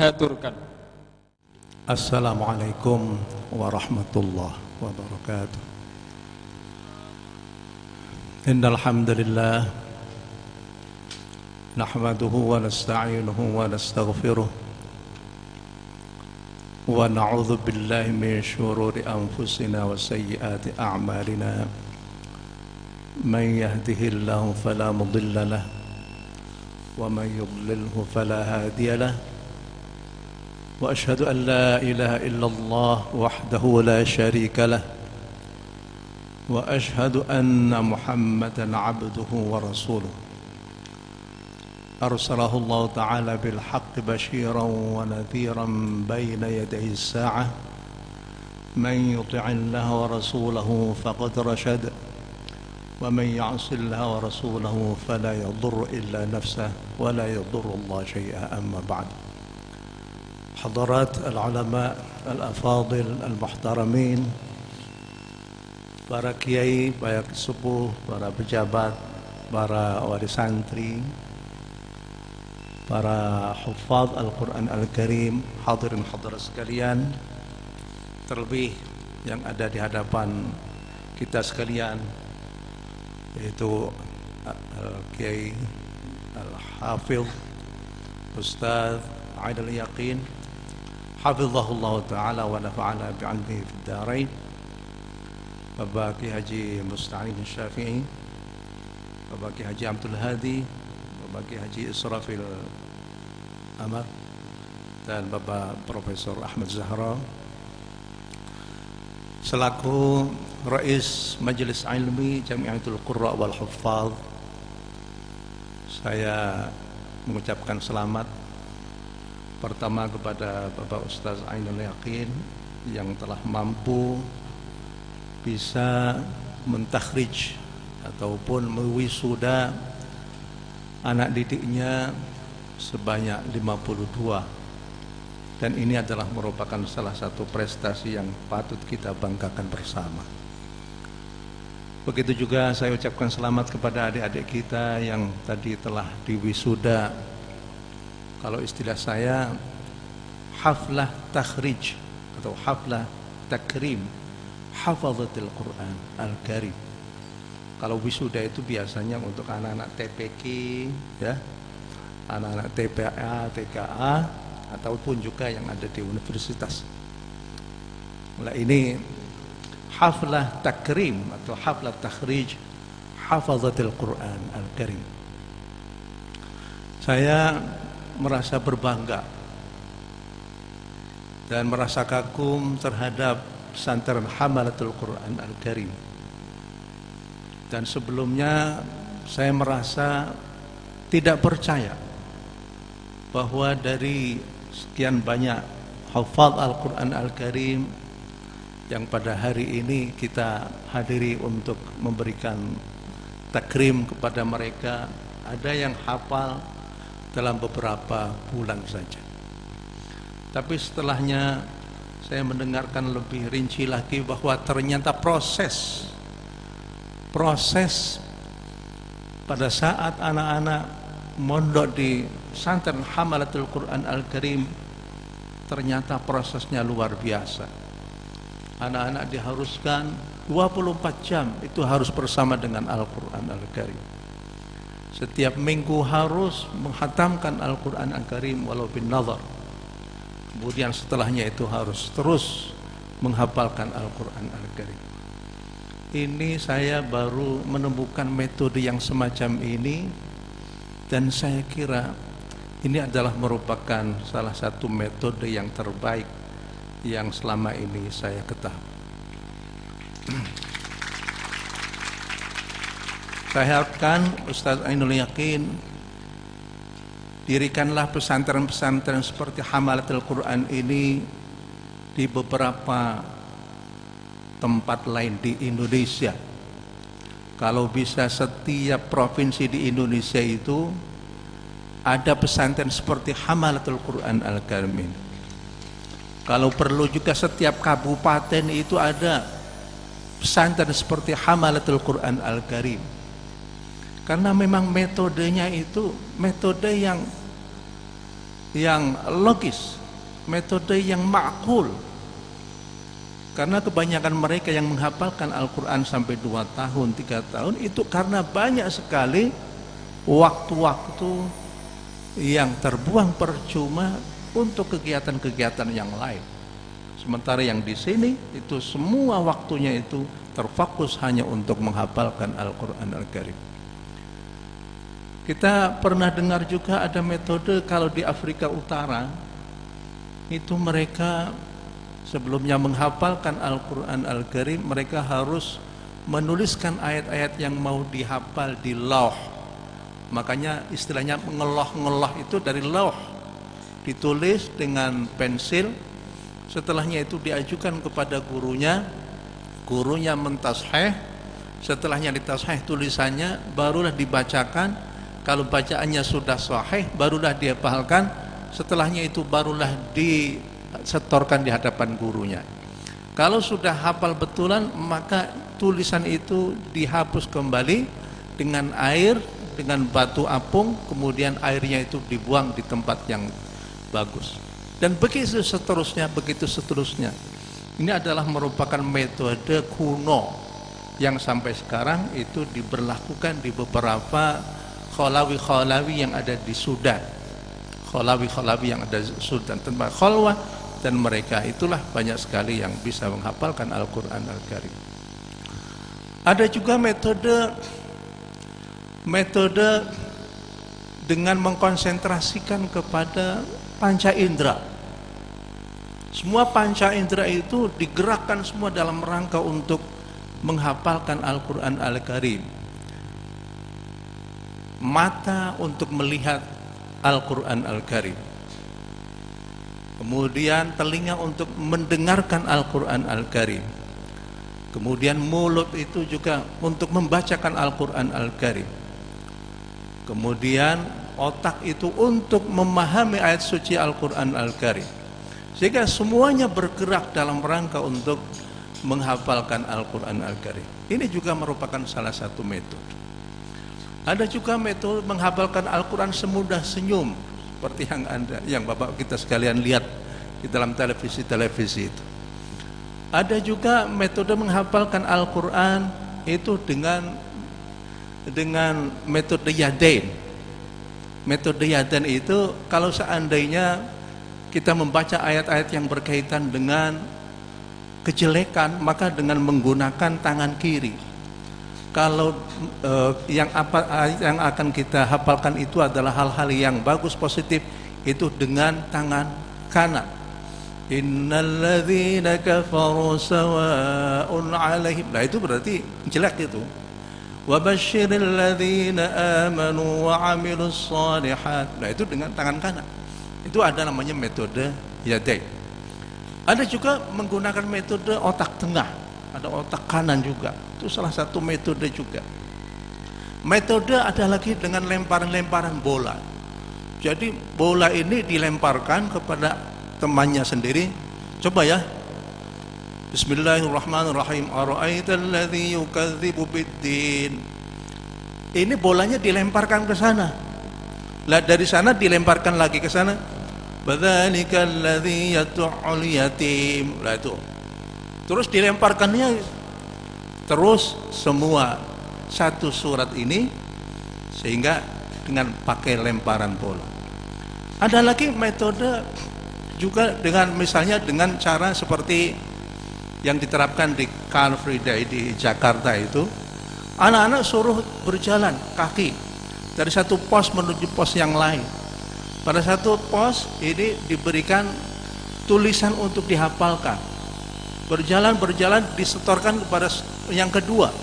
haturkan. Assalamualaikum warahmatullahi wabarakatuh. Innal hamdalillah nahmaduhu wa nasta'inuhu wa nastaghfiruh wa na'udzu billahi min shururi anfusina wa sayyiati a'malina man yahdihillahu fala mudilla lahu wa man وأشهد أن لا إله إلا الله وحده لا شريك له وأشهد أن محمدا عبده ورسوله. أرسله الله تعالى بالحق بشيرا ونذيرا بين يدي الساعة. من يطع الله ورسوله فقد رشد ومن يعص الله ورسوله فلا يضر إلا نفسه ولا يضر الله شيئا أما بعد. حضرات العلماء الأفاضل المحترمين para kiai, para sepuh, para pejabat, para wali santri, para hufaz Al-Quran Al-Karim, hadirin hadirat sekalian, terlebih yang ada di hadapan kita sekalian, yaitu Kiai Al-Hafidh Ustaz Aidil Yaqin Hafizahullah Ta'ala wa nafa'ana bi'almihi fid darain Bapak Ki Haji Musta'in Syafi'i Bapak Ki Haji Abdul Hadi Bapak Ki Haji Israfil Amar dan Bapak Profesor Ahmad Zahra selaku Rais Majelis Ilmi Jamiatul Qurra wal Huffaz saya mengucapkan selamat Pertama kepada Bapak Ustaz Ainul Yakin yang telah mampu bisa mentakhrij ataupun mewisuda anak didiknya sebanyak 52 dan ini adalah merupakan salah satu prestasi yang patut kita banggakan bersama. Begitu juga saya ucapkan selamat kepada adik-adik kita yang tadi telah diwisuda kalau istilah saya haflah takhrij atau haflah takrim hafazatil Quran al-Karim. Kalau wisuda itu biasanya untuk anak-anak TPK ya anak-anak TPA, TKA ataupun juga yang ada di universitas. Nah ini haflah takrim atau haflah takhrij hafazatil Quran al-Karim. Saya merasa berbangga dan merasa kagum terhadap pesantren Hamalatul Quran Al-Karim. Dan sebelumnya saya merasa tidak percaya bahwa dari sekian banyak hafal Al-Quran Al-Karim yang pada hari ini kita hadiri untuk memberikan takrim kepada mereka ada yang hafal dalam beberapa bulan saja. Tapi setelahnya saya mendengarkan lebih rinci lagi bahwa ternyata proses proses pada saat anak-anak mondok di santren Hamalatul Quran Al-Karim ternyata prosesnya luar biasa. Anak-anak diharuskan 24 jam itu harus bersama dengan Al-Quran Al-Karim setiap minggu harus menghatamkan Al-Quran Al-Karim walau nazar. Kemudian setelahnya itu harus terus menghafalkan Al-Quran Al-Karim. Ini saya baru menemukan metode yang semacam ini dan saya kira ini adalah merupakan salah satu metode yang terbaik yang selama ini saya ketahui Saya harapkan Ustaz Ainul Yakin dirikanlah pesantren-pesantren seperti Hamalatul Quran ini di beberapa tempat lain di Indonesia. Kalau bisa setiap provinsi di Indonesia itu ada pesantren seperti Hamalatul Quran Al-Karim Kalau perlu juga setiap kabupaten itu ada pesantren seperti Hamalatul Quran Al-Karim. Karena memang metodenya itu metode yang yang logis, metode yang makul. Karena kebanyakan mereka yang menghafalkan Al-Quran sampai 2 tahun, 3 tahun itu karena banyak sekali waktu-waktu yang terbuang percuma untuk kegiatan-kegiatan yang lain. Sementara yang di sini itu semua waktunya itu terfokus hanya untuk menghafalkan Al-Quran Al-Karim. Kita pernah dengar juga ada metode kalau di Afrika Utara itu mereka sebelumnya menghafalkan Al-Quran Al-Karim mereka harus menuliskan ayat-ayat yang mau dihafal di lauh makanya istilahnya ngeloh-ngeloh itu dari lauh ditulis dengan pensil setelahnya itu diajukan kepada gurunya gurunya mentasheh setelahnya ditasheh tulisannya barulah dibacakan kalau bacaannya sudah sahih barulah dia pahalkan setelahnya itu barulah disetorkan di hadapan gurunya. Kalau sudah hafal betulan maka tulisan itu dihapus kembali dengan air dengan batu apung kemudian airnya itu dibuang di tempat yang bagus. Dan begitu seterusnya begitu seterusnya. Ini adalah merupakan metode kuno yang sampai sekarang itu diberlakukan di beberapa kholawi-kholawi yang ada di Sudan. Kholawi-kholawi yang ada di Sudan. Tempat kholwah dan mereka itulah banyak sekali yang bisa menghafalkan Al-Quran Al-Karim. Ada juga metode metode dengan mengkonsentrasikan kepada panca indera. Semua panca indera itu digerakkan semua dalam rangka untuk menghafalkan Al-Quran Al-Karim. Mata untuk melihat Al-Quran Al-Karim. Kemudian telinga untuk mendengarkan Al-Quran Al-Karim. Kemudian mulut itu juga untuk membacakan Al-Quran Al-Karim. Kemudian otak itu untuk memahami ayat suci Al-Quran Al-Karim sehingga semuanya bergerak dalam rangka untuk menghafalkan Al-Quran Al-Karim. Ini juga merupakan salah satu metode. Ada juga metode menghafalkan Al-Quran semudah senyum. Seperti yang anda, yang bapak kita sekalian lihat di dalam televisi-televisi itu. Ada juga metode menghafalkan Al-Quran itu dengan dengan metode Yadain. Metode Yadain itu kalau seandainya kita membaca ayat-ayat yang berkaitan dengan kejelekan maka dengan menggunakan tangan kiri kalau eh, yang apa yang akan kita hafalkan itu adalah hal-hal yang bagus positif itu dengan tangan kanan. Innalladzina kafaru sawa'un 'alaihim. Nah itu berarti jelek itu. Wabashshiril ladzina amanu wa 'amilus shalihat nah itu dengan tangan kanan. Itu ada namanya metode yadai. Ada juga menggunakan metode otak tengah, ada otak kanan juga. Itu salah satu metode juga. Metode ada lagi dengan lemparan-lemparan bola. Jadi bola ini dilemparkan kepada temannya sendiri. Coba ya. Bismillahirrahmanirrahim. Ini bolanya dilemparkan ke sana lah dari sana dilemparkan lagi ke sana badzalika alladzi yatu'ul yatim lah itu terus dilemparkannya terus semua satu surat ini sehingga dengan pakai lemparan bola ada lagi metode juga dengan misalnya dengan cara seperti yang diterapkan di Car Free di Jakarta itu anak-anak suruh berjalan kaki dari satu pos menuju pos yang lain. Pada satu pos ini diberikan tulisan untuk dihafalkan. Berjalan-berjalan disetorkan kepada yang kedua.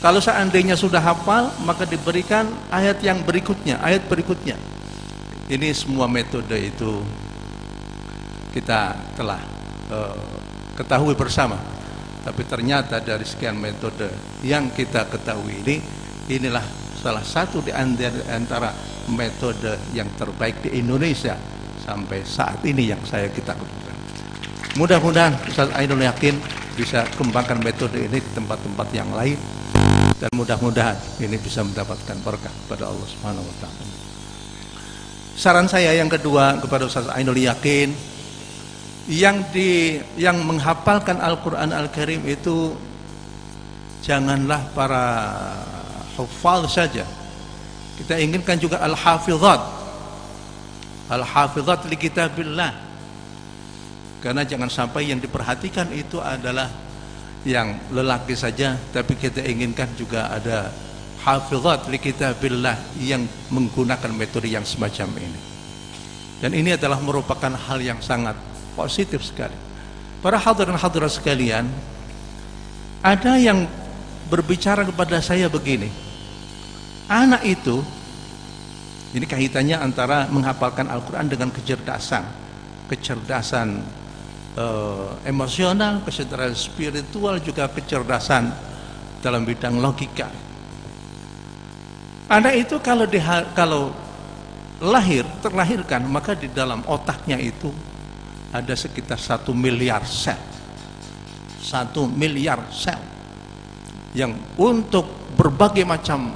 Kalau seandainya sudah hafal, maka diberikan ayat yang berikutnya, ayat berikutnya. Ini semua metode itu kita telah uh, ketahui bersama. Tapi ternyata dari sekian metode yang kita ketahui ini, inilah salah satu di antara metode yang terbaik di Indonesia sampai saat ini yang saya kita lakukan. Mudah-mudahan Ustaz Ainul yakin bisa kembangkan metode ini di tempat-tempat yang lain dan mudah-mudahan ini bisa mendapatkan berkah pada Allah Subhanahu wa taala. saran saya yang kedua kepada Ustaz Ainul Yakin yang di yang menghafalkan Al-Qur'an Al-Karim itu janganlah para hafal saja. Kita inginkan juga al-hafizat. Al-hafizat li kitabillah. Karena jangan sampai yang diperhatikan itu adalah yang lelaki saja, tapi kita inginkan juga ada hafizat li kitabillah yang menggunakan metode yang semacam ini. Dan ini adalah merupakan hal yang sangat positif sekali. Para hadirin hadirat sekalian, ada yang berbicara kepada saya begini anak itu ini kaitannya antara menghafalkan Al-Quran dengan kecerdasan kecerdasan uh, emosional kecerdasan spiritual juga kecerdasan dalam bidang logika anak itu kalau diha kalau lahir terlahirkan maka di dalam otaknya itu ada sekitar satu miliar sel satu miliar sel yang untuk berbagai macam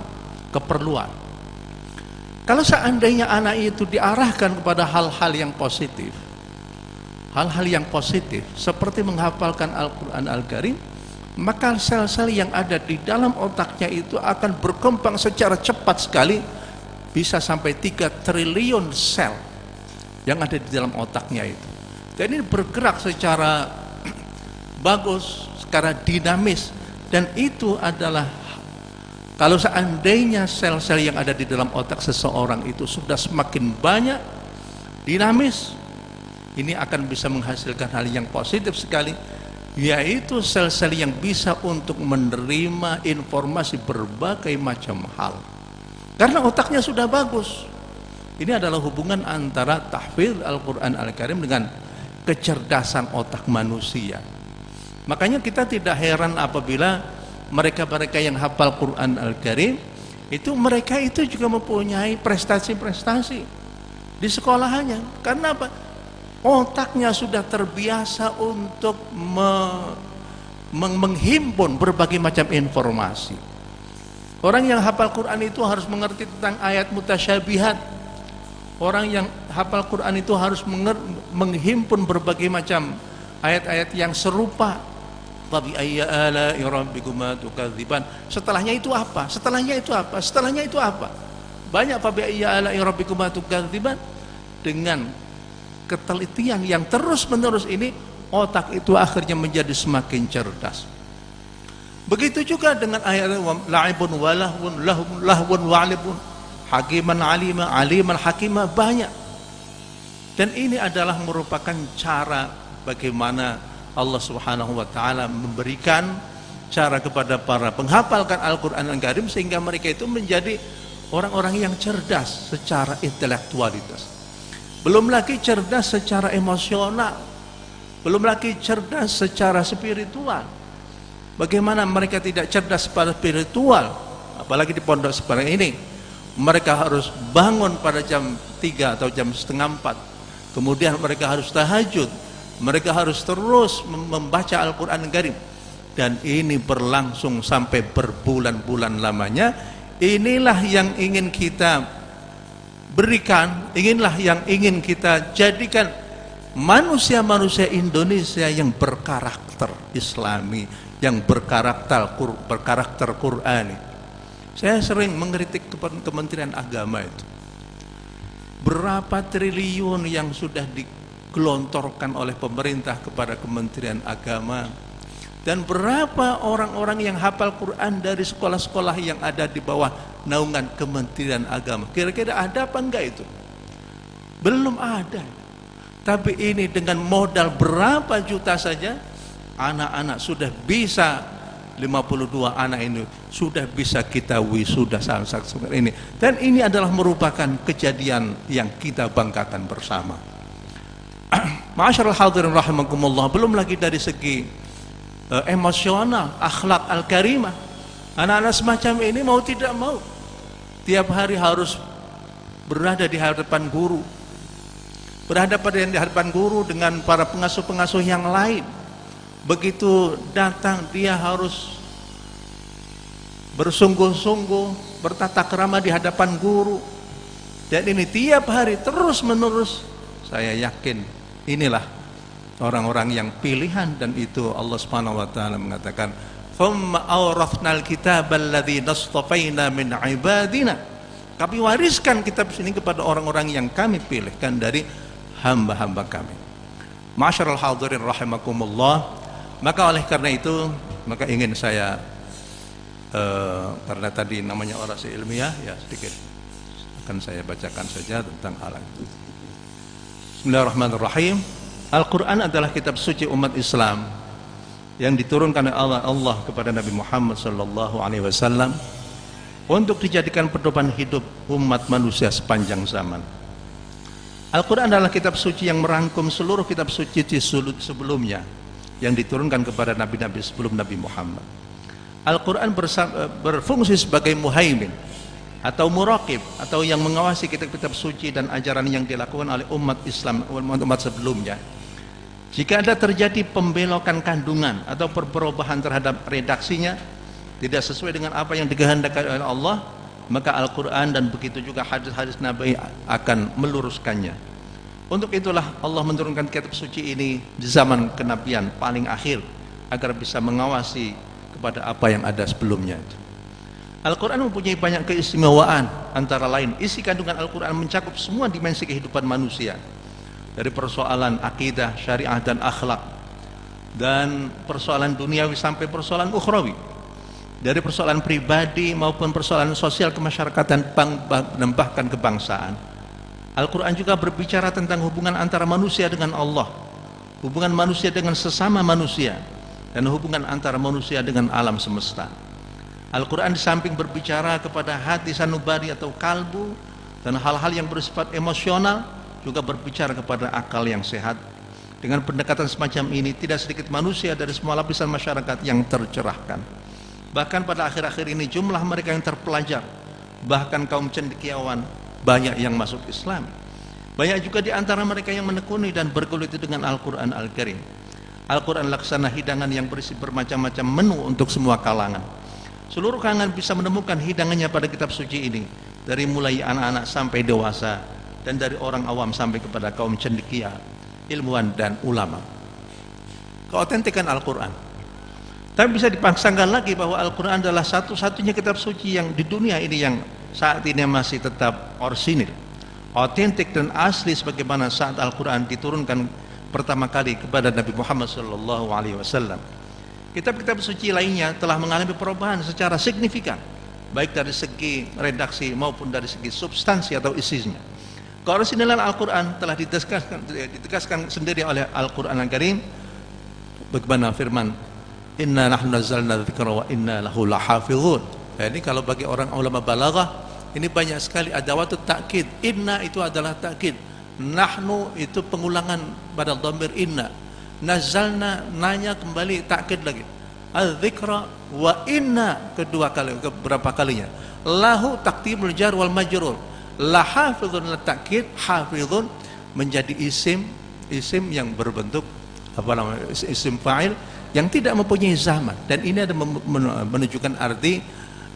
keperluan. Kalau seandainya anak itu diarahkan kepada hal-hal yang positif, hal-hal yang positif seperti menghafalkan Al-Quran Al-Karim, maka sel-sel yang ada di dalam otaknya itu akan berkembang secara cepat sekali, bisa sampai 3 triliun sel yang ada di dalam otaknya itu. Dan ini bergerak secara bagus, secara dinamis, dan itu adalah kalau seandainya sel-sel yang ada di dalam otak seseorang itu sudah semakin banyak dinamis ini akan bisa menghasilkan hal yang positif sekali yaitu sel-sel yang bisa untuk menerima informasi berbagai macam hal karena otaknya sudah bagus ini adalah hubungan antara tahfidz Al-Quran Al-Karim dengan kecerdasan otak manusia Makanya kita tidak heran apabila mereka-mereka yang hafal Quran Al-Karim itu mereka itu juga mempunyai prestasi-prestasi di sekolahannya. Karena apa? Otaknya sudah terbiasa untuk me, meng menghimpun berbagai macam informasi. Orang yang hafal Quran itu harus mengerti tentang ayat mutasyabihat. Orang yang hafal Quran itu harus menghimpun berbagai macam ayat-ayat yang serupa Fabi ayya. Setelahnya itu apa? Setelahnya itu apa? Setelahnya itu apa? Banyak fabi ayya ala dengan ketelitian yang terus-menerus ini otak itu akhirnya menjadi semakin cerdas. Begitu juga dengan ayat la'ibun walahun lahun lahun wa'libun hakiman alima aliman hakimah banyak. Dan ini adalah merupakan cara bagaimana Allah Subhanahu wa taala memberikan cara kepada para penghafalkan Al-Qur'an Al-Karim sehingga mereka itu menjadi orang-orang yang cerdas secara intelektualitas. Belum lagi cerdas secara emosional. Belum lagi cerdas secara spiritual. Bagaimana mereka tidak cerdas pada spiritual apalagi di pondok seperti ini. Mereka harus bangun pada jam 3 atau jam setengah 4. Kemudian mereka harus tahajud mereka harus terus membaca Al-Quran Karim dan ini berlangsung sampai berbulan-bulan lamanya inilah yang ingin kita berikan inilah yang ingin kita jadikan manusia-manusia Indonesia yang berkarakter islami yang berkarakter berkarakter Qurani. Saya sering mengkritik Kementerian Agama itu. Berapa triliun yang sudah di digelontorkan oleh pemerintah kepada Kementerian Agama dan berapa orang-orang yang hafal Quran dari sekolah-sekolah yang ada di bawah naungan Kementerian Agama? Kira-kira ada apa enggak itu? Belum ada. Tapi ini dengan modal berapa juta saja anak-anak sudah bisa 52 anak ini sudah bisa kita wisuda saat ini. Dan ini adalah merupakan kejadian yang kita banggakan bersama. Ma'asyiral hadirin rahimakumullah, belum lagi dari segi uh, emosional, akhlak al-karimah. Anak-anak semacam ini mau tidak mau tiap hari harus berada di hadapan guru. Berhadapan di hadapan guru dengan para pengasuh-pengasuh yang lain. Begitu datang dia harus bersungguh-sungguh bertata kerama di hadapan guru Dan ini tiap hari terus menerus saya yakin inilah orang-orang yang pilihan dan itu Allah Subhanahu wa taala mengatakan thumma awrathnal kitabal ladzi nastafaina min ibadina. Kami wariskan kitab ini kepada orang-orang yang kami pilihkan dari hamba-hamba kami. Masyarul hadirin rahimakumullah maka oleh karena itu maka ingin saya uh, karena tadi namanya orasi ilmiah ya sedikit akan saya bacakan saja tentang hal Bismillahirrahmanirrahim Al-Quran adalah kitab suci umat Islam yang diturunkan oleh Allah, Allah kepada Nabi Muhammad sallallahu alaihi wasallam untuk dijadikan pedoman hidup umat manusia sepanjang zaman. Al-Quran adalah kitab suci yang merangkum seluruh kitab suci sebelumnya yang diturunkan kepada nabi-nabi sebelum Nabi Muhammad. Al-Quran berfungsi sebagai muhaimin atau muraqib atau yang mengawasi kitab-kitab suci dan ajaran yang dilakukan oleh umat Islam umat sebelumnya. Jika ada terjadi pembelokan kandungan atau perubahan terhadap redaksinya tidak sesuai dengan apa yang dikehendaki oleh Allah, maka Al-Quran dan begitu juga hadis-hadis Nabi akan meluruskannya. Untuk itulah Allah menurunkan kitab suci ini di zaman kenabian paling akhir agar bisa mengawasi kepada apa yang ada sebelumnya. Al-Quran mempunyai banyak keistimewaan antara lain isi kandungan Al-Quran mencakup semua dimensi kehidupan manusia dari persoalan akidah, syariah dan akhlak. Dan persoalan duniawi sampai persoalan ukhrawi. Dari persoalan pribadi maupun persoalan sosial kemasyarakatan dan bahkan kebangsaan. Al-Quran juga berbicara tentang hubungan antara manusia dengan Allah. Hubungan manusia dengan sesama manusia. Dan hubungan antara manusia dengan alam semesta. Al-Quran di samping berbicara kepada hati sanubari atau kalbu dan hal-hal yang bersifat emosional juga berbicara kepada akal yang sehat. Dengan pendekatan semacam ini tidak sedikit manusia dari semua lapisan masyarakat yang tercerahkan. Bahkan pada akhir-akhir ini jumlah mereka yang terpelajar bahkan kaum cendekiawan banyak yang masuk Islam. Banyak juga di antara mereka yang menekuni dan berkulit dengan Al-Quran Al-Karim. Al-Quran laksana hidangan yang berisi bermacam-macam menu untuk semua kalangan. Seluruh kalangan bisa menemukan hidangannya pada kitab suci ini dari mulai anak-anak sampai dewasa dan dari orang awam sampai kepada kaum cendekia ilmuwan dan ulama keautentikan Al-Quran tapi bisa dipaksakan lagi bahwa Al-Quran adalah satu-satunya kitab suci yang di dunia ini yang saat ini masih tetap orsinil otentik dan asli sebagaimana saat Al-Quran diturunkan pertama kali kepada Nabi Muhammad wasallam. Kitab-kitab suci lainnya telah mengalami perubahan secara signifikan baik dari segi redaksi maupun dari segi substansi atau isinya. Keorisinalan Al-Quran telah ditegaskan, ditegaskan sendiri oleh Al-Quran Al-Karim bagaimana firman Inna nahnu nazzalna dzikra wa inna lahu lahafizun. Nah, ini kalau bagi orang ulama balaghah ini banyak sekali ada waktu takkid. Inna itu adalah takkid. Nahnu itu pengulangan pada dhamir inna. Nazalna nanya kembali takkid lagi. Al-dzikra wa inna kedua kali berapa kalinya. Lahu taktimul jar wal majrur. La hafizun la takkid hafizun menjadi isim isim yang berbentuk apa namanya isim fa'il yang tidak mempunyai zaman. Dan ini ada menunjukkan arti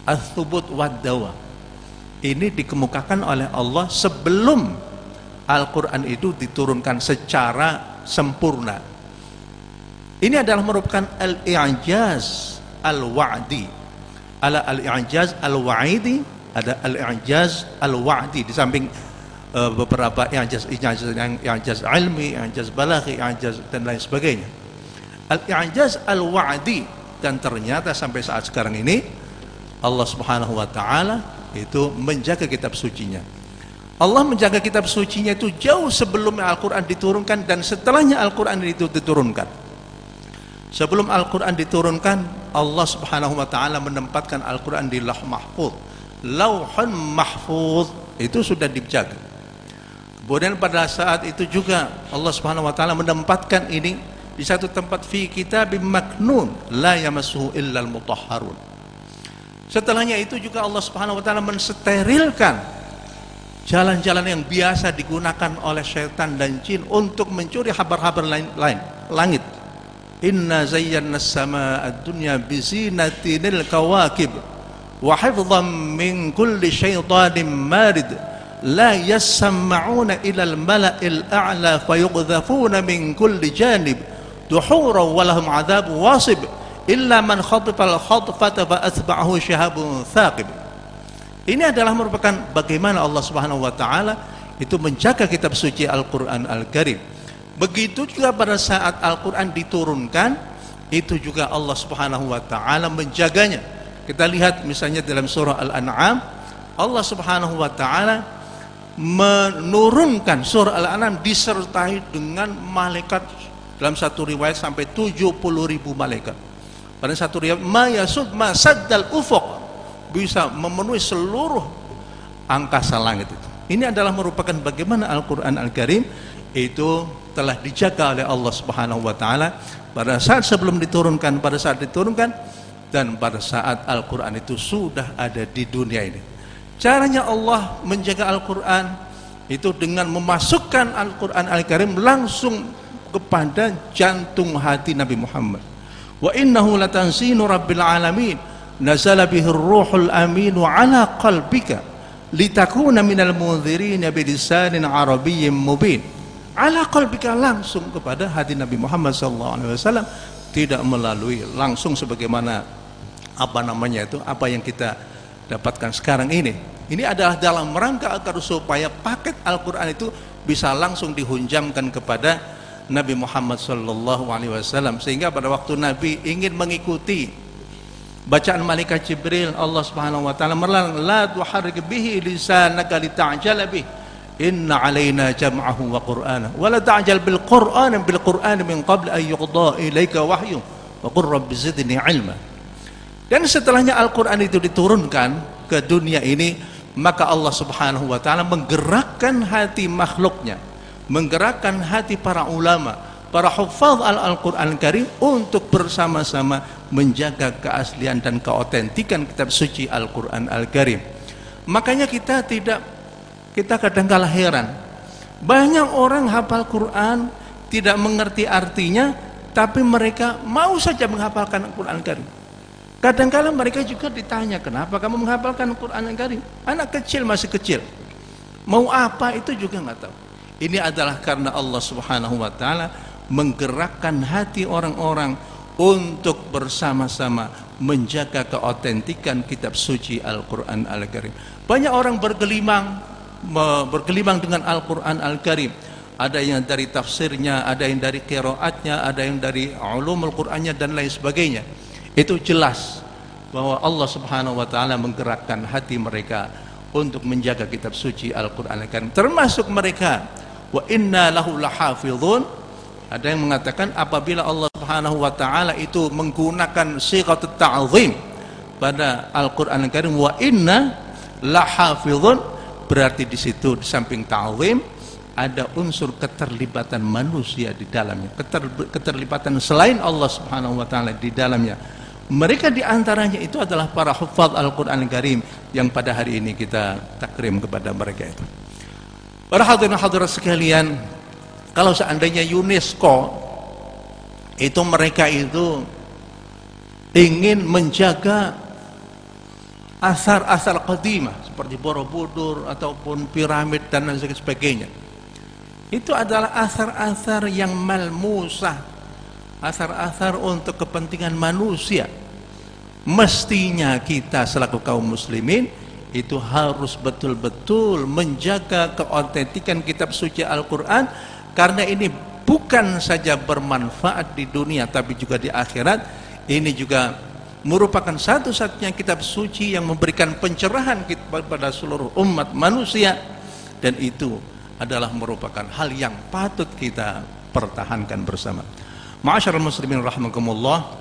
ats-tsubut wad-dawa ini dikemukakan oleh Allah sebelum Al-Quran itu diturunkan secara sempurna. Ini adalah merupakan al-i'jaz al-wa'di. Ala al-i'jaz al-wa'idi ada al-i'jaz al-wa'di. Di samping uh, beberapa i'jaz i'jaz yang i'jaz ilmi i'jaz balaghi i'jaz dan lain sebagainya. Al-i'jaz al-wa'di. Dan ternyata sampai saat sekarang ini Allah Subhanahu wa taala itu menjaga kitab sucinya. Allah menjaga kitab sucinya itu jauh sebelum Al-Quran diturunkan dan setelahnya Al-Quran itu diturunkan. Sebelum Al-Quran diturunkan Allah subhanahu wa ta'ala menempatkan Al-Quran di lau mahfud lauhun mahfud itu sudah dijaga. Kemudian pada saat itu juga Allah subhanahu wa ta'ala menempatkan ini di satu tempat fi kitab maknun la yamassuhu illal mutahharun. Setelahnya itu juga Allah Subhanahu wa taala mensterilkan jalan-jalan yang biasa digunakan oleh syaitan dan jin untuk mencuri kabar-kabar lain, lain langit. Inna zayyana as-samaa ad-dunya bi zinatinil kawakib wa hifdhan min kulli syaitanin marid. La yasma'una ila al-mala'il a'la fayuqdhafuna min kulli janib. Duhura wa lahum 'adzab wasib. Illa man khatifa al-khatfata fa ini adalah merupakan bagaimana Allah Subhanahu wa taala itu menjaga kitab suci Al-Qur'an Al-Karim. Begitu juga pada saat Al-Qur'an diturunkan itu juga Allah Subhanahu wa taala menjaganya kita lihat misalnya dalam surah Al-An'am Allah Subhanahu wa taala menurunkan surah Al-An'am disertai dengan malaikat. Dalam satu riwayat sampai 70 ribu malaikat. Pada satu riwayat ma yasud ma saddal ufuq. Bisa memenuhi seluruh angkasa langit itu. Ini adalah merupakan bagaimana Al-Qur'an Al-Karim itu telah dijaga oleh Allah Subhanahu wa taala. Pada saat sebelum diturunkan, pada saat diturunkan dan pada saat Al-Qur'an itu sudah ada di dunia ini. Caranya Allah menjaga Al-Qur'an itu dengan memasukkan Al-Qur'an Al-Karim langsung kepada jantung hati Nabi Muhammad. Wa innahu latansinu rabbil alamin. Nazala bihi ruhul amin ala qalbika litakuna minal munzirin bilisanin arabiyyin mubin. Ala qalbika langsung kepada hati Nabi Muhammad sallallahu alaihi wasallam. Tidak melalui langsung sebagaimana apa namanya itu apa yang kita dapatkan sekarang ini. Ini adalah dalam rangka agar supaya paket Al-Quran itu bisa langsung dihunjamkan kepada Nabi Muhammad wasallam. Sehingga pada waktu Nabi ingin mengikuti bacaan malaikat Jibril Allah Subhanahu wa taala melarang la tuharrik bihi lisanaka bih. Inna alaina jam'ahu wa qur'ana wa la ta'jal bil qur'an bil qur'an min qabl an yuqda ilaika wahyu. Wa qur zidni ilma dan setelahnya Al-Qur'an itu diturunkan ke dunia ini maka Allah Subhanahu wa taala menggerakkan hati makhluknya menggerakkan hati para ulama, para hufaz Al-Quran Karim untuk bersama-sama menjaga keaslian dan keotentikan kitab suci Al-Quran Al-Karim. Makanya kita tidak, kita kadang kala heran. Banyak orang hafal Quran, tidak mengerti artinya, tapi mereka mau saja menghafalkan Al-Quran Al-Karim. Kadang-kala mereka juga ditanya, kenapa kamu menghafalkan Al-Quran Al-Karim? Anak kecil masih kecil. Mau apa itu juga nggak tahu. Ini adalah karena Allah Subhanahu wa taala menggerakkan hati orang-orang untuk bersama-sama menjaga keotentikan kitab suci Al-Qur'an Al-Karim. Banyak orang bergelimang bergelimang dengan Al-Qur'an Al-Karim. Ada yang dari tafsirnya, ada yang dari qiraatnya, ada yang dari ulumul Qur'annya dan lain sebagainya. Itu jelas bahwa Allah Subhanahu wa taala menggerakkan hati mereka untuk menjaga kitab suci Al-Qur'an Al-Karim. Termasuk mereka wa inna lahu lahafizun ada yang mengatakan apabila Allah Subhanahu wa taala itu menggunakan sighat ta'zim pada Al-Qur'an Al-Karim wa inna lahafizun berarti di situ di samping ta'zim ada unsur keterlibatan manusia di dalamnya. Keter, keterlibatan selain Allah Subhanahu wa taala di dalamnya mereka di antaranya itu adalah para hufaz Al-Qur'an Al-Karim yang pada hari ini kita takrim kepada mereka itu Para hadirin hadirat sekalian, kalau seandainya UNESCO itu mereka itu ingin menjaga asar-asar qadimah seperti Borobudur ataupun piramid dan lain sebagainya. Itu adalah asar-asar yang malmusah, asar-asar untuk kepentingan manusia. Mestinya kita selaku kaum muslimin itu harus betul-betul menjaga keotentikan kitab suci Al-Quran karena ini bukan saja bermanfaat di dunia tapi juga di akhirat ini juga merupakan satu-satunya kitab suci yang memberikan pencerahan kepada seluruh umat manusia dan itu adalah merupakan hal yang patut kita pertahankan bersama. Ma'asyarul muslimin rahimakumullah.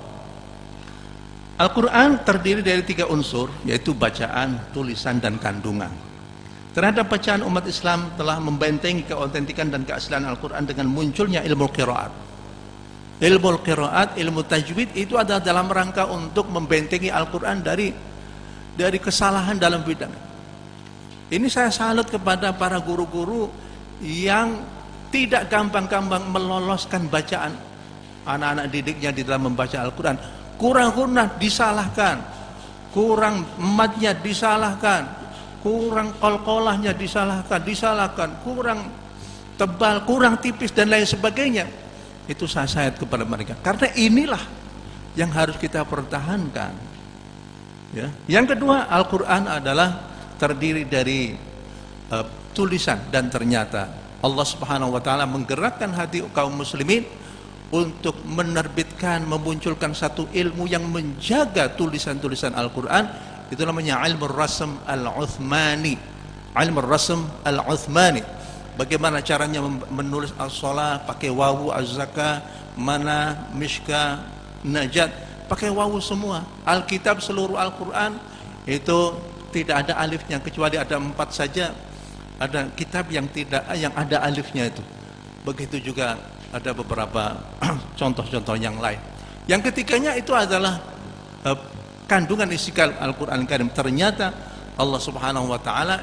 Al-Quran terdiri dari tiga unsur, yaitu bacaan, tulisan, dan kandungan. Terhadap bacaan umat Islam telah membentengi keautentikan dan keaslian Al-Quran dengan munculnya ilmu qiraat. Ilmu qiraat, ilmu tajwid itu adalah dalam rangka untuk membentengi Al-Quran dari dari kesalahan dalam bidang. Ini saya salut kepada para guru-guru yang tidak gampang-gampang meloloskan bacaan anak-anak didiknya di dalam membaca Al-Quran kurang hurnah disalahkan kurang ematnya disalahkan kurang kol-kolahnya disalahkan, disalahkan, kurang tebal, kurang tipis dan lain sebagainya. Itu saya kepada mereka. Karena inilah yang harus kita pertahankan. Ya. Yang kedua, Al-Qur'an adalah terdiri dari uh, tulisan dan ternyata Allah Subhanahu wa taala menggerakkan hati kaum muslimin untuk menerbitkan, memunculkan satu ilmu yang menjaga tulisan-tulisan Al-Qur'an. Itu namanya ilmu rasm al-Uthmani. Ilmu rasm al-Uthmani. Bagaimana caranya menulis as-salah pakai wawu az-zaka mana mishka najat. Pakai wawu semua. Alkitab seluruh Al-Quran itu tidak ada alifnya kecuali ada empat saja. Ada kitab yang tidak yang ada alifnya itu. Begitu juga ada beberapa contoh-contoh yang lain. Yang ketiganya itu adalah uh, kandungan isi Al-Quran Karim. Ternyata Allah subhanahu wa ta'ala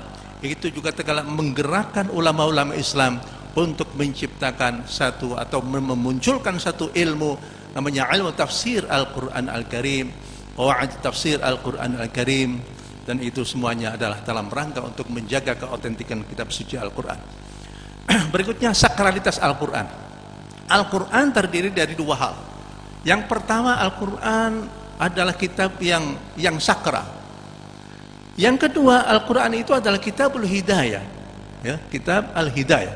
itu juga telah menggerakkan ulama-ulama Islam untuk menciptakan satu atau memunculkan satu ilmu namanya ilmu tafsir Al-Quran Al-Karim qawaid tafsir Al-Quran Al-Karim dan itu semuanya adalah dalam rangka untuk menjaga keautentikan kitab suci Al-Quran. Berikutnya sakralitas Al-Quran Al-Quran terdiri dari dua hal yang pertama Al-Quran adalah kitab yang yang sakra. Yang kedua, Al-Qur'an itu adalah kitabul hidayah. Ya, kitab Al-Hidayah.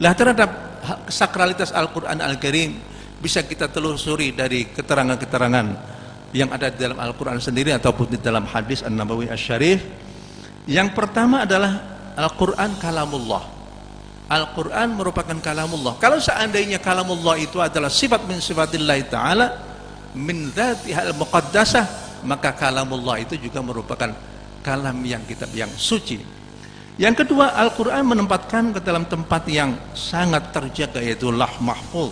Lah terhadap sakralitas Al-Qur'an Al-Karim bisa kita telusuri dari keterangan-keterangan yang ada di dalam Al-Qur'an sendiri ataupun di dalam hadis An-Nabawi Asy-Syarif. Yang pertama adalah Al-Qur'an kalamullah. Al-Quran merupakan kalamullah. Kalau seandainya kalamullah itu adalah sifat min sifatillah ta'ala, min dzatiha al-muqaddasah maka kalamullah itu juga merupakan kalam yang kitab yang suci. Yang kedua, Al-Qur'an menempatkan ke dalam tempat yang sangat terjaga yaitu lah mahfuz.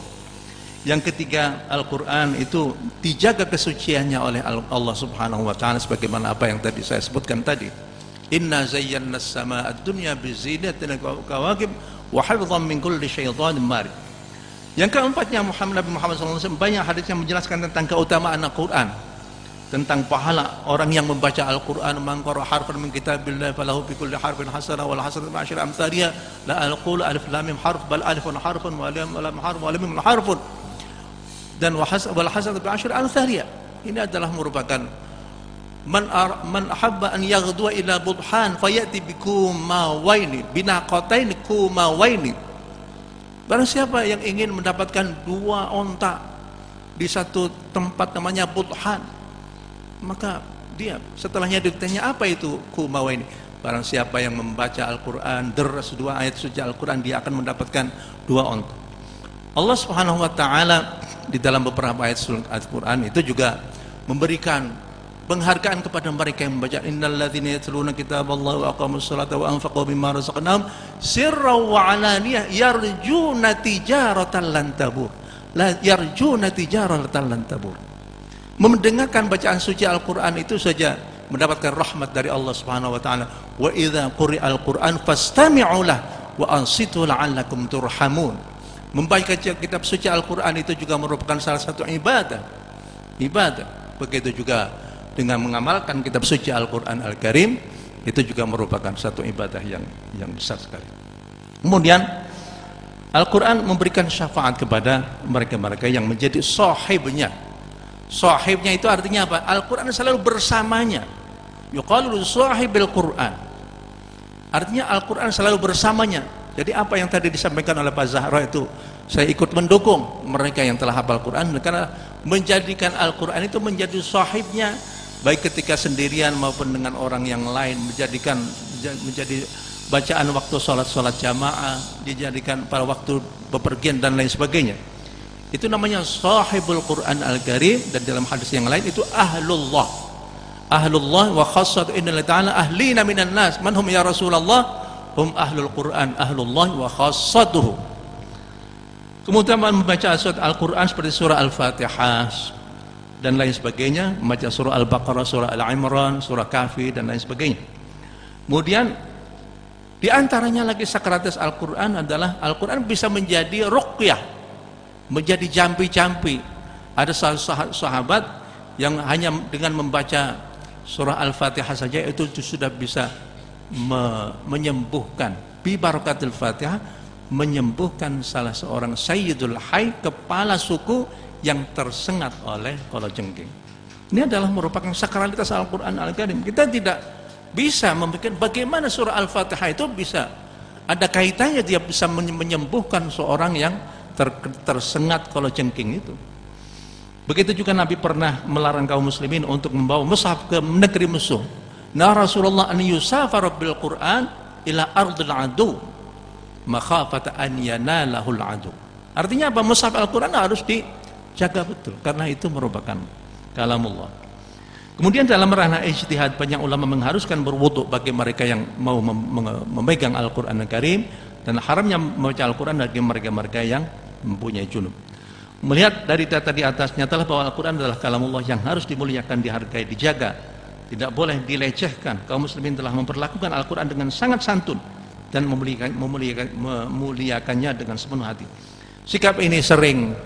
Yang ketiga, Al-Qur'an itu dijaga kesuciannya oleh Allah Subhanahu wa taala sebagaimana apa yang tadi saya sebutkan tadi. Inna zayyana as-samaa'a ad-dunya bizinatin kawakib wa hifdhan min kulli syaitanin marid. Yang keempatnya Muhammad Nabi Muhammad SAW banyak hadis yang menjelaskan tentang keutamaan Al-Quran. Tentang pahala orang yang membaca Al-Quran mangkara harfan min kitabillah falahu bi kulli harfin hasanah wal hasanatu bi asyri amthaliha la alqul alif lam mim harf bal alifun harfun wa lam lam harf wa lam mim harfun. Dan wal hasanatu bi asyri amthaliha ini adalah merupakan man an yaghdwa ila budhan fayati bikum mawaini binaqatain kumawaini Barang siapa yang ingin mendapatkan dua onta di satu tempat namanya Budhan, maka dia setelahnya ditanya apa itu kumawa ini? Barang siapa yang membaca Al-Quran, deras dua ayat suci Al-Quran, dia akan mendapatkan dua onta. Allah Subhanahu Wa Taala di dalam beberapa ayat Al-Quran itu juga memberikan penghargaan kepada mereka yang membaca innalladzina yatluna kitaballahi wa aqamus salata wa anfaqu mimma razaqnahum sirran wa alaniyah yarjuna tijaratan lan tabur. La yarjuna tijaratan lan tabur. Mendengarkan bacaan suci Al-Qur'an itu saja mendapatkan rahmat dari Allah Subhanahu wa taala. Wa idza quri'al Qur'an fastami'u lah wa ansitu la'allakum turhamun. Membaca kitab suci Al-Qur'an itu juga merupakan salah satu ibadah. Ibadah. Begitu juga dengan mengamalkan kitab suci Al-Quran Al-Karim itu juga merupakan satu ibadah yang yang besar sekali. Kemudian Al-Quran memberikan syafaat kepada mereka-mereka yang menjadi sahibnya. Sahibnya itu artinya apa? Al-Quran selalu bersamanya. Yuqalu sahibil Quran. Artinya Al-Quran selalu bersamanya. Jadi apa yang tadi disampaikan oleh Pak Zahra itu saya ikut mendukung mereka yang telah hafal Quran. Karena menjadikan Al-Quran itu menjadi sahibnya baik ketika sendirian maupun dengan orang yang lain menjadikan menjadi bacaan waktu sholat-sholat jamaah dijadikan pada waktu bepergian dan lain sebagainya. Itu namanya sahibul Quran al-Karim dan dalam hadis yang lain itu ahlullah. Ahlullah wa khassat inna ta'ala ahlina minan nas. Man hum ya Rasulullah? Hum ahlul Quran. Ahlullah wa khassatuhu. Kemudian membaca surat Al-Quran seperti surah Al-Fatihah dan lain sebagainya membaca surah Al-Baqarah, surah Al-Imran, surah Kafi dan lain sebagainya. Kemudian di antaranya lagi sakratis Al-Quran adalah Al-Quran bisa menjadi ruqyah menjadi jampi-jampi. Ada sahabat yang hanya dengan membaca surah Al-Fatihah saja itu sudah bisa me menyembuhkan. Bi barakatil Fatihah menyembuhkan salah seorang Sayyidul Hai kepala suku yang tersengat oleh jengking. Ini adalah merupakan sakralitas Al-Quran Al-Karim. Kita tidak bisa memikirkan bagaimana surah Al-Fatihah itu bisa ada kaitannya dia bisa menyembuhkan seorang yang ter, tersengat jengking itu. Begitu juga Nabi pernah melarang kaum muslimin untuk membawa mushaf ke negeri musuh. Nah Rasulullah an yusafar bil Quran ila ardil adu makhafata an yanalahul adu. Artinya apa? Mushaf Al-Quran harus dijaga betul karena itu merupakan kalamullah. Kemudian dalam ranah ijtihad banyak ulama mengharuskan berwudhu bagi mereka yang mau memegang Al-Quran Al-Karim dan haramnya membaca Al-Quran bagi mereka-mereka yang mempunyai junub. Melihat dari data di atas nyatalah bahwa Al-Quran adalah kalamullah yang harus dimuliakan, dihargai, dijaga. Tidak boleh dilecehkan. Kaum muslimin telah memperlakukan Al-Quran dengan sangat santun dan memuliakan, memuliakan, memuliakannya dengan sepenuh hati. Sikap ini sering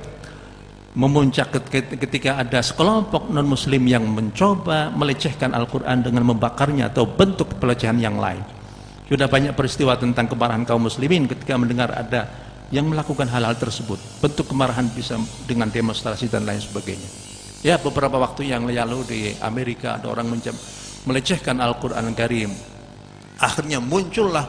memuncak ketika ada sekelompok non muslim yang mencoba melecehkan Al-Quran dengan membakarnya atau bentuk pelecehan yang lain. Sudah banyak peristiwa tentang kemarahan kaum muslimin ketika mendengar ada yang melakukan hal-hal tersebut. Bentuk kemarahan bisa dengan demonstrasi dan lain sebagainya. Ya, beberapa waktu yang lalu di Amerika ada orang melecehkan Al-Quran Karim. Akhirnya muncullah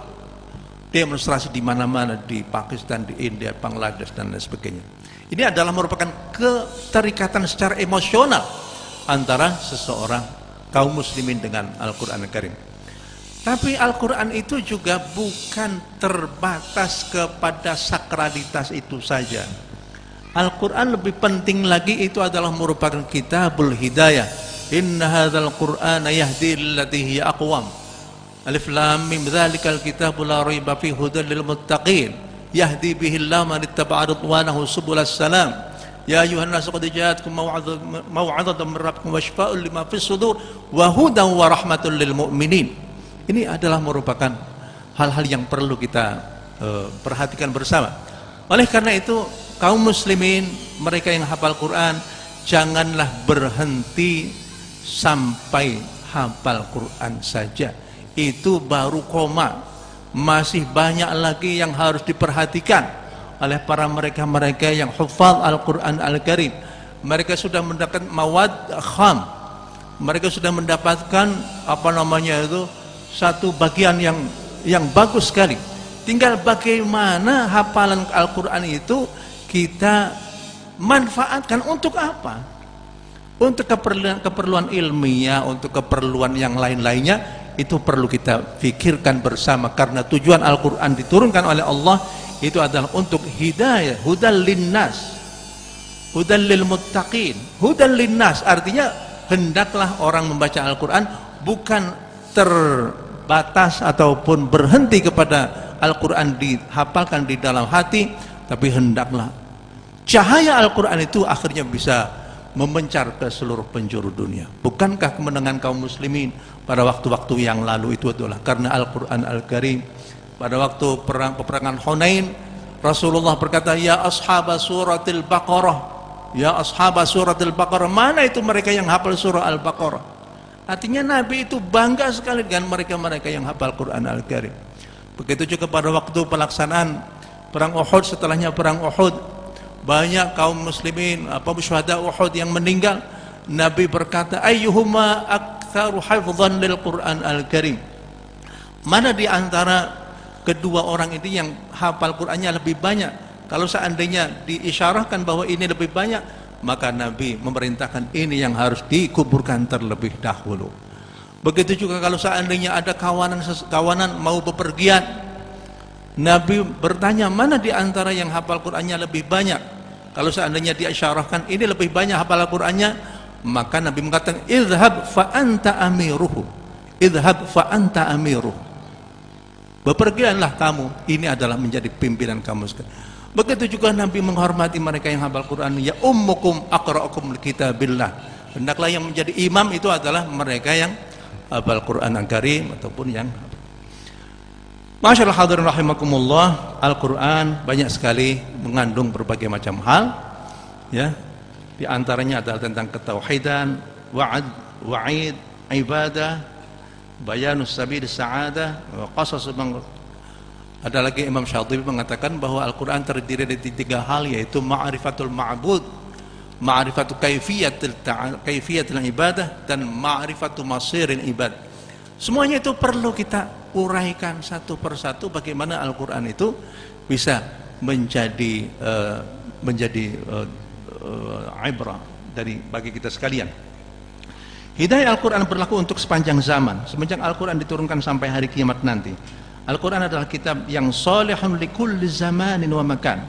demonstrasi di mana-mana di Pakistan, di India, Bangladesh dan lain sebagainya. Ini adalah merupakan keterikatan secara emosional antara seseorang kaum muslimin dengan Al-Quran Karim. Tapi Al-Quran itu juga bukan terbatas kepada sakralitas itu saja. Al-Quran lebih penting lagi itu adalah merupakan kitabul hidayah. Inna hadzal Qur'ana yahdi lillati aqwam. Alif lam mim dzalikal kitabu la raiba fihi hudal lil muttaqin. Man ittaba'a ridwanahu subulas salam. Ya ayuhan nas qad ja'atkum maw'izatun min rabbikum wa shifaa'un lima fis sudur wa hudan wa rahmatul lil mu'minin. Ini adalah merupakan hal-hal yang perlu kita uh, perhatikan bersama. Oleh karena itu, kaum muslimin, mereka yang hafal Quran, janganlah berhenti sampai hafal Quran saja. Itu baru koma. Masih banyak lagi yang harus diperhatikan oleh para mereka-mereka yang hafal Al-Quran Al-Karim. Mereka sudah mendapatkan mawad kham. Mereka sudah mendapatkan apa namanya itu satu bagian yang yang bagus sekali. Tinggal bagaimana hafalan Al-Quran itu kita manfaatkan untuk apa? Untuk keperluan, keperluan ilmiah, untuk keperluan yang lain-lainnya, itu perlu kita pikirkan bersama. Karena tujuan Al-Quran diturunkan oleh Allah, itu adalah untuk hidayah, hudal linnas, hudal lil muttaqin, hudal linnas. Artinya, hendaklah orang membaca Al-Quran bukan terbatas ataupun berhenti kepada Al-Quran dihafalkan di dalam hati tapi hendaklah cahaya Al-Quran itu akhirnya bisa memencar ke seluruh penjuru dunia bukankah kemenangan kaum muslimin pada waktu-waktu yang lalu itu adalah karena Al-Quran Al-Karim. Pada waktu perang peperangan Hunain Rasulullah berkata ya ashab suratil Baqarah. Ya ashab suratil Baqarah. Mana itu mereka yang hafal surah Al-Baqarah? Artinya Nabi itu bangga sekali dengan mereka-mereka yang hafal Quran Al-Karim. Begitu juga pada waktu pelaksanaan perang Uhud setelahnya perang Uhud banyak kaum muslimin apa syuhada Uhud yang meninggal. Nabi berkata ayyuhuma aktsaru hifdzan lil Quran Al-Karim. Mana di antara kedua orang ini yang hafal Qur'annya lebih banyak? Kalau seandainya diisyarahkan bahwa ini lebih banyak, maka Nabi memerintahkan ini yang harus dikuburkan terlebih dahulu. Begitu juga kalau seandainya ada kawanan kawanan mau bepergian, Nabi bertanya mana di antara yang hafal Qur'annya lebih banyak. Kalau seandainya diisyarahkan ini lebih banyak hafal Qur'annya, maka Nabi mengatakan idhab fa anta amiruhu. Idhab fa anta amiruhu. Bepergianlah kamu, ini adalah menjadi pimpinan kamu sekarang. Begitu juga Nabi menghormati mereka yang hafal Quran. Ya ummukum aqra'ukum kitabillah. Hendaklah yang menjadi imam itu adalah mereka yang hafal Quran yang karim ataupun yang Masyaallah hadirin rahimakumullah, Al-Qur'an banyak sekali mengandung berbagai macam hal ya. Di antaranya adalah tentang ketauhidan, wa'ad, wa'id, ibadah bayanus sabil sa'adah wa qasas ada lagi Imam Syatibi mengatakan bahwa Al-Quran terdiri dari tiga hal yaitu ma'rifatul ma'bud ma'rifatul kaifiyatil kaifiyatil ibadah dan ma'rifatul masiril ibad. Semuanya itu perlu kita uraikan satu persatu bagaimana Al-Quran itu bisa menjadi uh, menjadi uh, uh, ibrah dari bagi kita sekalian. Hidayah Al-Quran berlaku untuk sepanjang zaman. Semenjak Al-Quran diturunkan sampai hari kiamat nanti Al-Quran adalah kitab yang solehun likulli zamanin wa makan.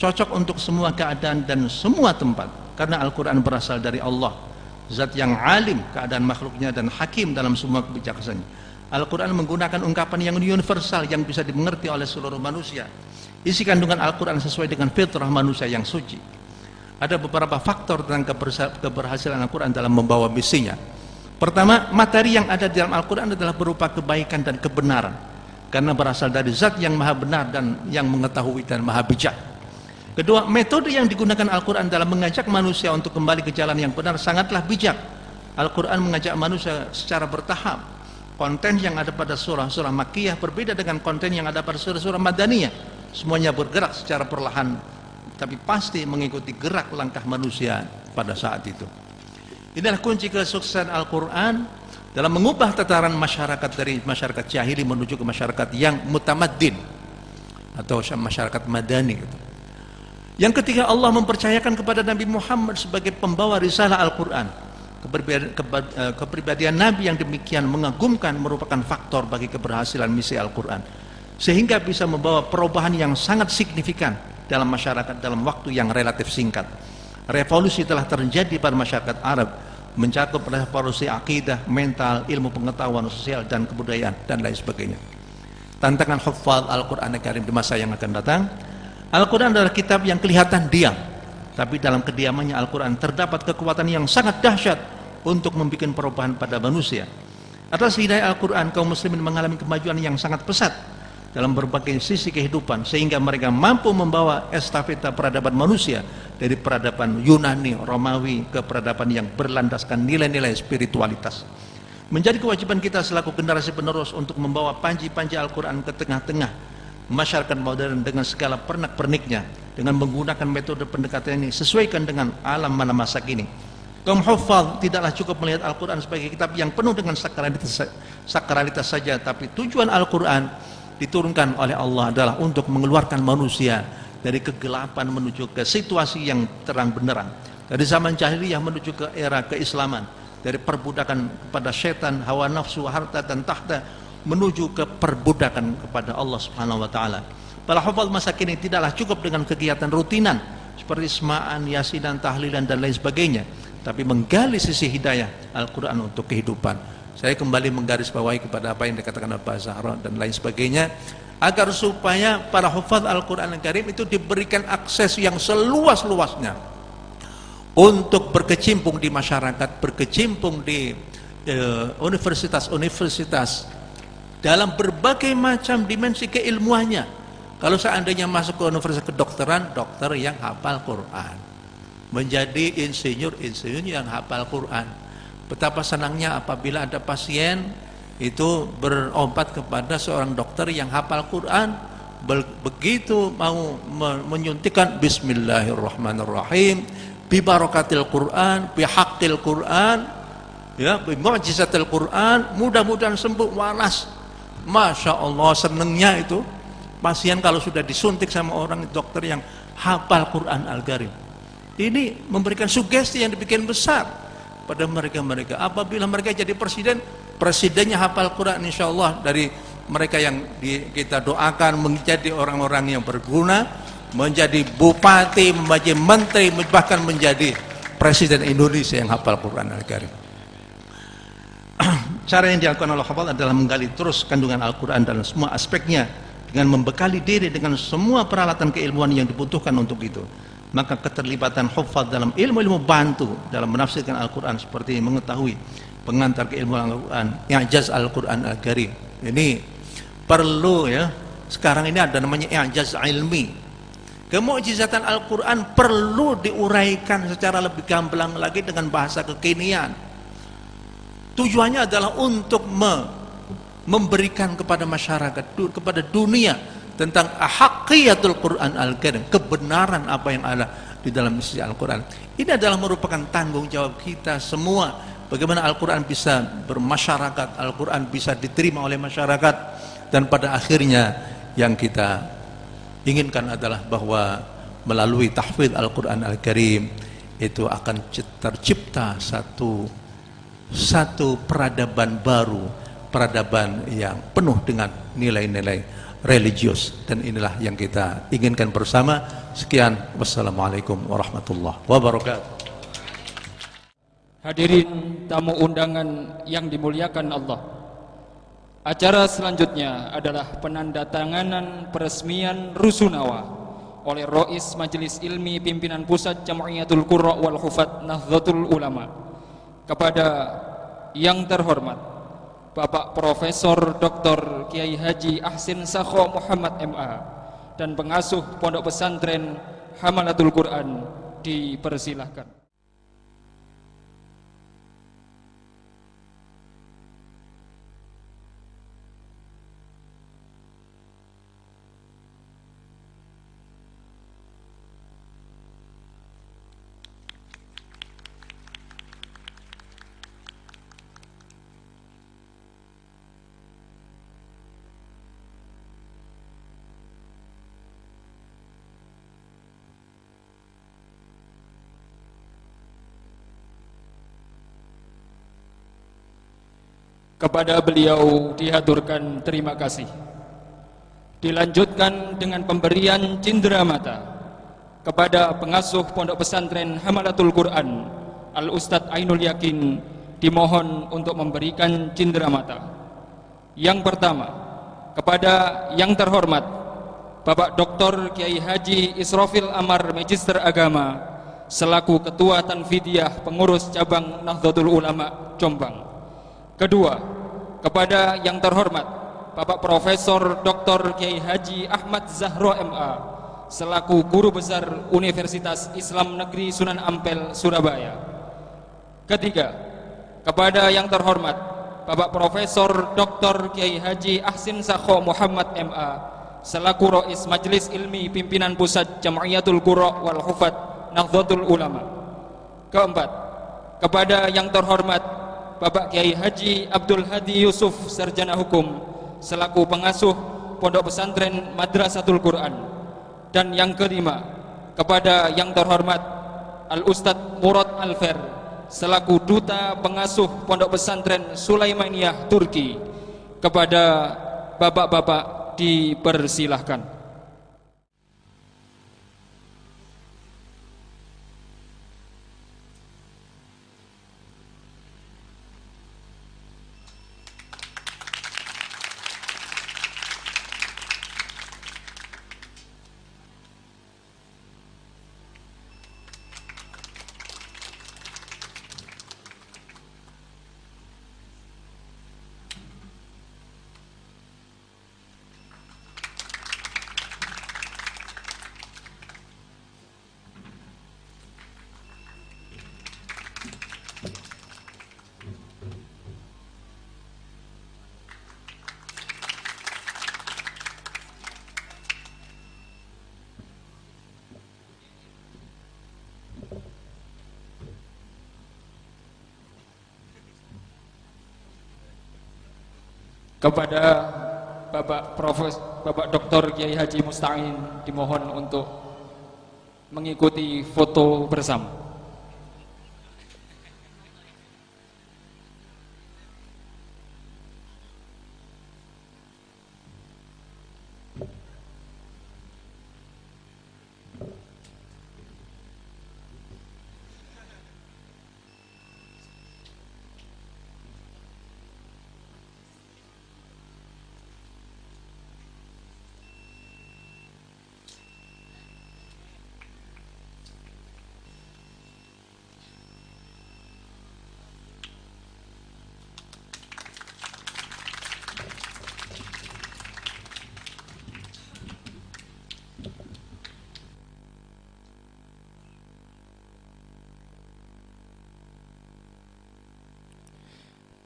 Cocok untuk semua keadaan dan semua tempat karena Al-Quran berasal dari Allah zat yang alim keadaan makhluknya dan hakim dalam semua kebijaksanaan. Al-Quran menggunakan ungkapan yang universal yang bisa dimengerti oleh seluruh manusia. Isi kandungan Al-Quran sesuai dengan fitrah manusia yang suci ada beberapa faktor tentang keberhasilan Al-Quran dalam membawa misinya. Pertama materi yang ada di dalam Al-Quran adalah berupa kebaikan dan kebenaran. Karena berasal dari zat yang maha benar dan yang mengetahui dan maha bijak. Kedua metode yang digunakan Al-Quran dalam mengajak manusia untuk kembali ke jalan yang benar sangatlah bijak. Al-Quran mengajak manusia secara bertahap. Konten yang ada pada surah-surah Makkiyah berbeda dengan konten yang ada pada surah-surah Madaniyah. Semuanya bergerak secara perlahan tapi pasti mengikuti gerak langkah manusia pada saat itu. Inilah kunci kesuksesan Al-Quran dalam mengubah tataran masyarakat dari masyarakat jahili menuju ke masyarakat yang mutamaddin atau masyarakat madani gitu. Yang ketiga Allah mempercayakan kepada Nabi Muhammad sebagai pembawa risalah Al-Quran. Eh, kepribadian Nabi yang demikian mengagumkan merupakan faktor bagi keberhasilan misi Al-Quran. Sehingga bisa membawa perubahan yang sangat signifikan dalam masyarakat dalam waktu yang relatif singkat revolusi telah terjadi pada masyarakat Arab mencakup revolusi akidah, mental, ilmu pengetahuan sosial dan kebudayaan dan lain sebagainya. Tantangan hafal Al-Quran Al-Karim di masa yang akan datang. Al-Quran adalah kitab yang kelihatan diam, tapi dalam kediamannya Al-Quran terdapat kekuatan yang sangat dahsyat untuk membuat perubahan pada manusia. Atas hidayah Al-Quran, kaum muslimin mengalami kemajuan yang sangat pesat dalam berbagai sisi kehidupan sehingga mereka mampu membawa estafeta peradaban manusia dari peradaban Yunani, Romawi ke peradaban yang berlandaskan nilai-nilai spiritualitas. Menjadi kewajiban kita selaku generasi penerus untuk membawa panji-panji Al-Quran ke tengah-tengah masyarakat modern dengan segala pernak-perniknya dengan menggunakan metode pendekatan ini sesuaikan dengan alam mana masa kini. Kaum hafal tidaklah cukup melihat Al-Quran sebagai kitab yang penuh dengan sakralitas, sakralitas saja, tapi tujuan Al-Quran diturunkan oleh Allah adalah untuk mengeluarkan manusia dari kegelapan menuju ke situasi yang terang benerang dari zaman jahiliyah menuju ke era keislaman. Dari perbudakan kepada setan hawa nafsu harta dan tahta menuju ke perbudakan kepada Allah Subhanahu wa taala. Para hafal masa kini tidaklah cukup dengan kegiatan rutinan seperti semaan, yasinan, tahlilan dan lain sebagainya tapi menggali sisi hidayah Al-Quran untuk kehidupan saya kembali menggarisbawahi kepada apa yang dikatakan Pak Zahra dan lain sebagainya agar supaya para hafaz Al-Quran Al-Karim itu diberikan akses yang seluas-luasnya untuk berkecimpung di masyarakat, berkecimpung di eh, universitas-universitas dalam berbagai macam dimensi keilmuannya. Kalau seandainya masuk ke universitas kedokteran, dokter yang hafal Quran. Menjadi insinyur-insinyur yang hafal Quran Betapa senangnya apabila ada pasien itu berobat kepada seorang dokter yang hafal Quran begitu mau menyuntikkan bismillahirrahmanirrahim bi barakatil Quran bi haqqil Quran ya bi mu'jizatil Quran mudah-mudahan sembuh walas Masya Allah senengnya itu. Pasien kalau sudah disuntik sama orang dokter yang hafal Quran Al-Karim. Ini memberikan sugesti yang dibikin besar pada mereka-mereka. Apabila mereka jadi presiden, presidennya hafal Quran insya Allah dari mereka yang di, kita doakan menjadi orang-orang yang berguna, menjadi bupati, menjadi menteri, bahkan menjadi presiden Indonesia yang hafal Quran Al-Karim. Cara yang dilakukan oleh hafal adalah menggali terus kandungan Al-Quran dan semua aspeknya dengan membekali diri dengan semua peralatan keilmuan yang dibutuhkan untuk itu maka keterlibatan hufaz dalam ilmu-ilmu bantu dalam menafsirkan Al-Quran seperti mengetahui pengantar keilmuan Al-Quran i'jaz Al-Quran Al-Karim. Ini perlu ya. Sekarang ini ada namanya i'jaz ilmi. Kemujizatan Al-Quran perlu diuraikan secara lebih gamblang lagi dengan bahasa kekinian. Tujuannya adalah untuk me memberikan kepada masyarakat, kepada dunia tentang haqiyatul Quran Al-Karim, kebenaran apa yang ada di dalam isi Al-Quran. Ini adalah merupakan tanggung jawab kita semua. Bagaimana Al-Quran bisa bermasyarakat, Al-Quran bisa diterima oleh masyarakat, dan pada akhirnya yang kita inginkan adalah bahwa melalui tahfidz Al-Quran Al-Karim itu akan tercipta satu satu peradaban baru, peradaban yang penuh dengan nilai-nilai religius dan inilah yang kita inginkan bersama. Sekian, wassalamualaikum warahmatullahi wabarakatuh. Hadirin tamu undangan yang dimuliakan Allah. Acara selanjutnya adalah penandatanganan peresmian Rusunawa oleh Rois Majelis Ilmi Pimpinan Pusat Jam'iyatul Qurra wal Hufat Nahdlatul Ulama kepada yang terhormat Bapak Profesor Dr. Kiai Haji Ahsin Sakho Muhammad MA dan pengasuh Pondok Pesantren Hamalatul Quran dipersilahkan. Kepada beliau dihaturkan terima kasih. Dilanjutkan dengan pemberian cindera mata kepada pengasuh Pondok Pesantren Hamalatul Quran Al Ustadz Ainul Yakin dimohon untuk memberikan cindera mata. Yang pertama, kepada yang terhormat Bapak Dr. Kiai Haji Israfil Amar Magister Agama selaku Ketua Tanfidiyah Pengurus Cabang Nahdlatul Ulama Jombang. Kedua, kepada yang terhormat Bapak Profesor Dr. Kiai Haji Ahmad Zahro MA selaku Guru Besar Universitas Islam Negeri Sunan Ampel Surabaya. Ketiga, kepada yang terhormat Bapak Profesor Dr. Kiai Haji Ahsin Sakho Muhammad MA selaku Rois Majelis Ilmi Pimpinan Pusat Jam'iyatul Qura wal Hufat Nahdlatul Ulama. Keempat, kepada yang terhormat Bapak Kiai Haji Abdul Hadi Yusuf Sarjana Hukum selaku pengasuh Pondok Pesantren Madrasatul Quran dan yang kelima kepada yang terhormat Al Ustadz Murad Alfer selaku duta pengasuh Pondok Pesantren Sulaimaniyah Turki kepada bapak-bapak dipersilahkan. Kepada Bapak Profes Bapak Dr. Kiai Haji Musta'in dimohon untuk mengikuti foto bersama.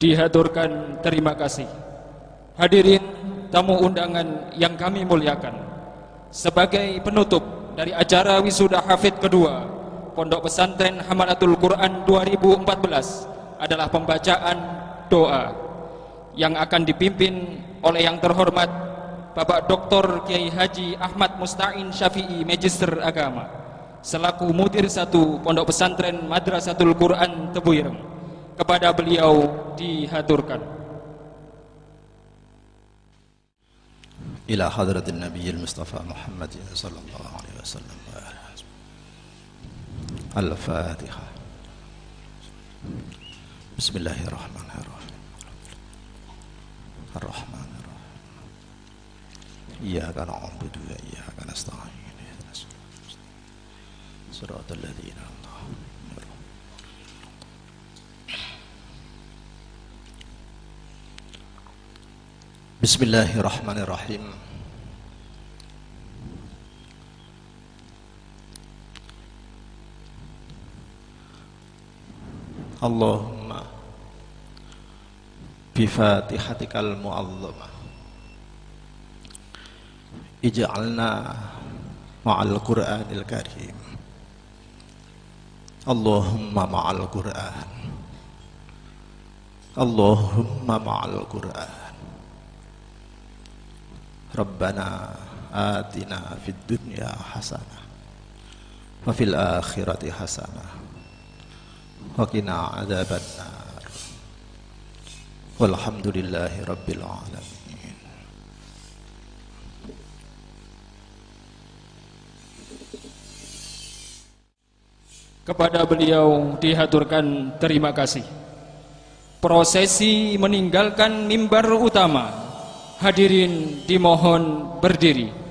Dihaturkan terima kasih Hadirin tamu undangan yang kami muliakan Sebagai penutup dari acara wisuda hafid kedua Pondok Pesantren Hamalatul Quran 2014 adalah pembacaan doa yang akan dipimpin oleh yang terhormat Bapak Dr. Kiai Haji Ahmad Musta'in Syafi'i Magister Agama selaku mudir satu Pondok Pesantren Madrasatul Quran Tebuireng kepada beliau dihaturkan. Ila hadratin nabiyil mustafa Muhammad sallallahu alaihi wasallam. Al-fatiha. Bismillahirrahmanirrahim. Ar-rahman ar-rahim iyyaka na'budu wa iyyaka nasta'in. Ihdinas siratal ladzina بسم الله الرحمن الرحيم اللهم بفاتحتك المعظمة اجعلنا مع القرآن الكريم اللهم مع القرآن اللهم مع القرآن Rabbana atina fid dunya hasanah wa fil akhirati hasanah wa qina adzabannar. Walhamdulillahi rabbil alamin. Kepada beliau dihaturkan terima kasih. Prosesi meninggalkan mimbar utama Hadirin dimohon berdiri.